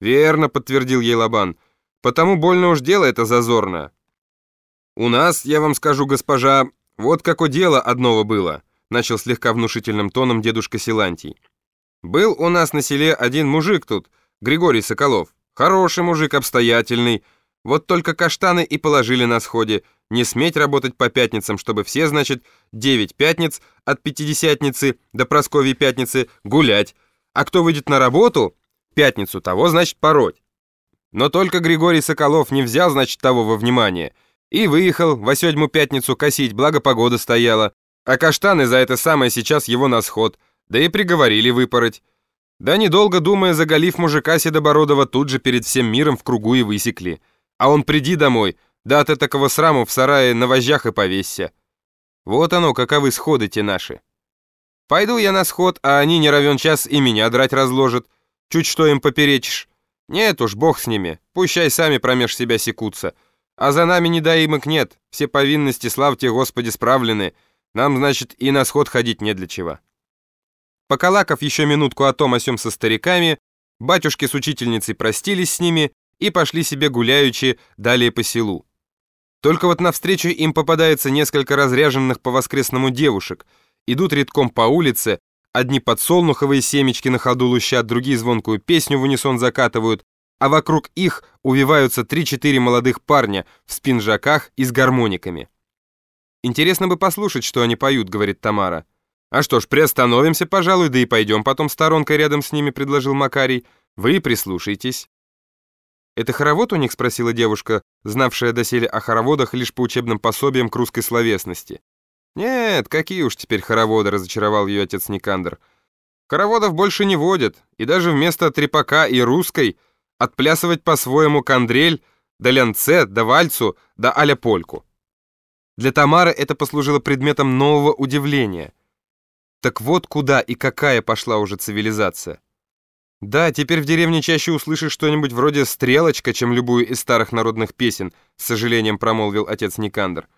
«Верно», — подтвердил ей Лобан. «Потому больно уж дело это зазорно». «У нас, я вам скажу, госпожа, вот какое дело одного было», начал слегка внушительным тоном дедушка Силантий. «Был у нас на селе один мужик тут, Григорий Соколов. Хороший мужик, обстоятельный. Вот только каштаны и положили на сходе. Не сметь работать по пятницам, чтобы все, значит, девять пятниц от Пятидесятницы до Просковьей Пятницы гулять. А кто выйдет на работу, пятницу того, значит, пороть. Но только Григорий Соколов не взял, значит, того во внимание. И выехал во седьмую пятницу косить, благо погода стояла. А каштаны за это самое сейчас его на сход. Да и приговорили выпороть. Да недолго думая, заголив мужика Седобородова тут же перед всем миром в кругу и высекли. А он приди домой, да от такого сраму в сарае на вожжах и повесься. Вот оно, каковы сходы те наши. Пойду я на сход, а они не равен час и меня драть разложат. Чуть что им поперечишь. Нет уж, бог с ними, пущай сами промеж себя секутся. А за нами недоимок нет, все повинности, славьте Господи, справлены. Нам, значит, и на сход ходить не для чего. Покалаков еще минутку о том о сём со стариками, батюшки с учительницей простились с ними и пошли себе гуляючи далее по селу. Только вот навстречу им попадается несколько разряженных по воскресному девушек, идут редком по улице, одни подсолнуховые семечки на ходу лущат, другие звонкую песню в унисон закатывают, а вокруг их увиваются три-четыре молодых парня в спинжаках и с гармониками. «Интересно бы послушать, что они поют», — говорит Тамара. «А что ж, приостановимся, пожалуй, да и пойдем потом сторонкой рядом с ними», — предложил Макарий. «Вы прислушайтесь». «Это хоровод у них?» — спросила девушка, знавшая доселе о хороводах лишь по учебным пособиям к русской словесности. «Нет, какие уж теперь хороводы», — разочаровал ее отец Никандр. «Хороводов больше не водят, и даже вместо трепака и русской отплясывать по-своему кандрель, да лянце, да вальцу, да аля польку». Для Тамары это послужило предметом нового удивления. Так вот куда и какая пошла уже цивилизация. Да, теперь в деревне чаще услышишь что-нибудь вроде «стрелочка», чем любую из старых народных песен, с сожалением промолвил отец Никандр.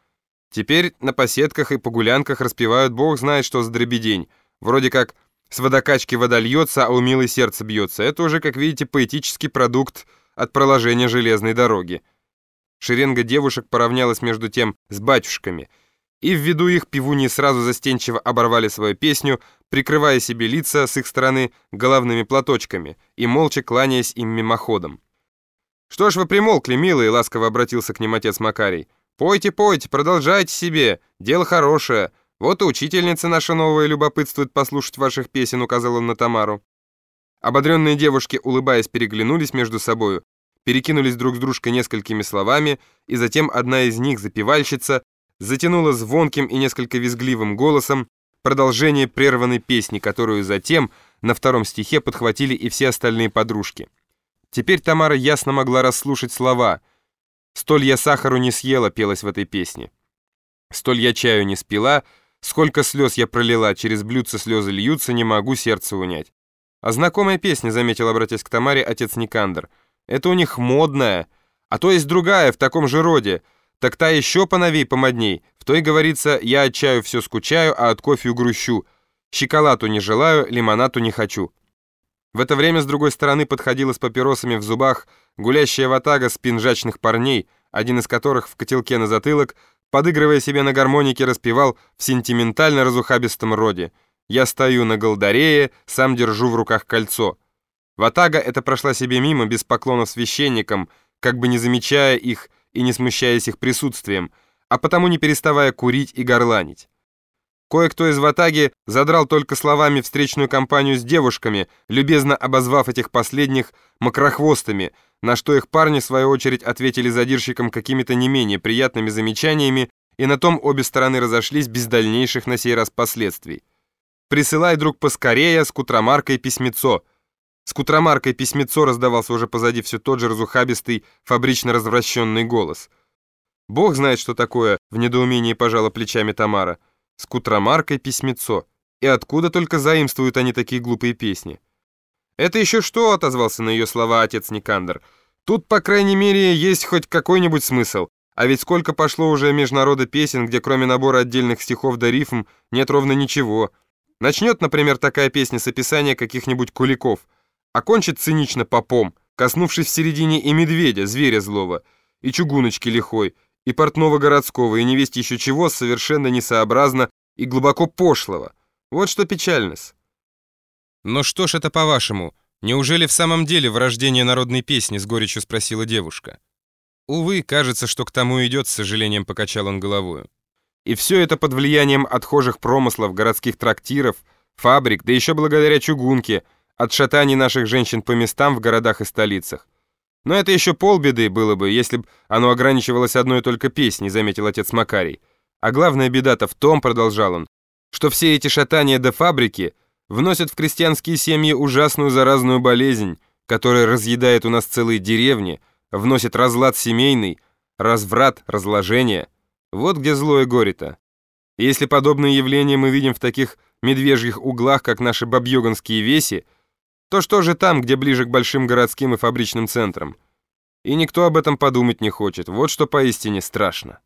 Теперь на поседках и погулянках распевают бог знает что за дребедень. Вроде как «с водокачки вода льется, а у милой сердце бьется». Это уже, как видите, поэтический продукт от проложения железной дороги. Шеренга девушек поравнялась между тем с батюшками — и ввиду их пивуни сразу застенчиво оборвали свою песню, прикрывая себе лица с их стороны головными платочками и молча кланяясь им мимоходом. «Что ж вы примолкли, милые?» — ласково обратился к ним отец Макарий. «Пойте, пойте, продолжайте себе, дело хорошее. Вот и учительница наша новая любопытствует послушать ваших песен», — указал он на Тамару. Ободренные девушки, улыбаясь, переглянулись между собою, перекинулись друг с дружкой несколькими словами, и затем одна из них, запевальщица, затянула звонким и несколько визгливым голосом продолжение прерванной песни, которую затем на втором стихе подхватили и все остальные подружки. Теперь Тамара ясно могла расслушать слова «Столь я сахару не съела» пелась в этой песне. «Столь я чаю не спила», «Сколько слез я пролила, через блюдце слезы льются, не могу сердце унять». А знакомая песня, заметил, обратясь к Тамаре, отец Никандр. Это у них модная, а то есть другая, в таком же роде — так та еще поновей, помодней. В той говорится, я от чаю все скучаю, а от кофе грущу. Шоколаду не желаю, лимонаду не хочу. В это время с другой стороны подходила с папиросами в зубах гулящая ватага спинжачных парней, один из которых в котелке на затылок, подыгрывая себе на гармонике, распевал в сентиментально-разухабистом роде. «Я стою на голдарее, сам держу в руках кольцо». Ватага это прошла себе мимо, без поклонов священникам, как бы не замечая их, и не смущаясь их присутствием, а потому не переставая курить и горланить. Кое-кто из ватаги задрал только словами встречную компанию с девушками, любезно обозвав этих последних макрохвостами, на что их парни, в свою очередь, ответили задирщикам какими-то не менее приятными замечаниями, и на том обе стороны разошлись без дальнейших на сей раз последствий. «Присылай, друг, поскорее с кутромаркой письмецо», с кутромаркой письмецо раздавался уже позади все тот же разухабистый, фабрично развращенный голос. Бог знает, что такое, в недоумении пожала плечами Тамара. С кутромаркой письмецо. И откуда только заимствуют они такие глупые песни? «Это еще что?» — отозвался на ее слова отец Никандр. «Тут, по крайней мере, есть хоть какой-нибудь смысл. А ведь сколько пошло уже международа песен, где кроме набора отдельных стихов да рифм нет ровно ничего. Начнет, например, такая песня с описания каких-нибудь куликов — окончит цинично попом, коснувшись в середине и медведя, зверя злого, и чугуночки лихой, и портного городского, и невесть еще чего совершенно несообразно и глубоко пошлого. Вот что печально-с. «Но что ж это по-вашему? Неужели в самом деле врождение народной песни?» с горечью спросила девушка. «Увы, кажется, что к тому идет», с сожалением покачал он головою. И все это под влиянием отхожих промыслов, городских трактиров, фабрик, да еще благодаря чугунке, от шатаний наших женщин по местам в городах и столицах. Но это еще полбеды было бы, если бы оно ограничивалось одной только песней, заметил отец Макарий. А главная беда-то в том, продолжал он, что все эти шатания до фабрики вносят в крестьянские семьи ужасную заразную болезнь, которая разъедает у нас целые деревни, вносит разлад семейный, разврат, разложение. Вот где злое горе-то. Если подобные явления мы видим в таких медвежьих углах, как наши бабьёганские веси, то что же там, где ближе к большим городским и фабричным центрам? И никто об этом подумать не хочет. Вот что поистине страшно.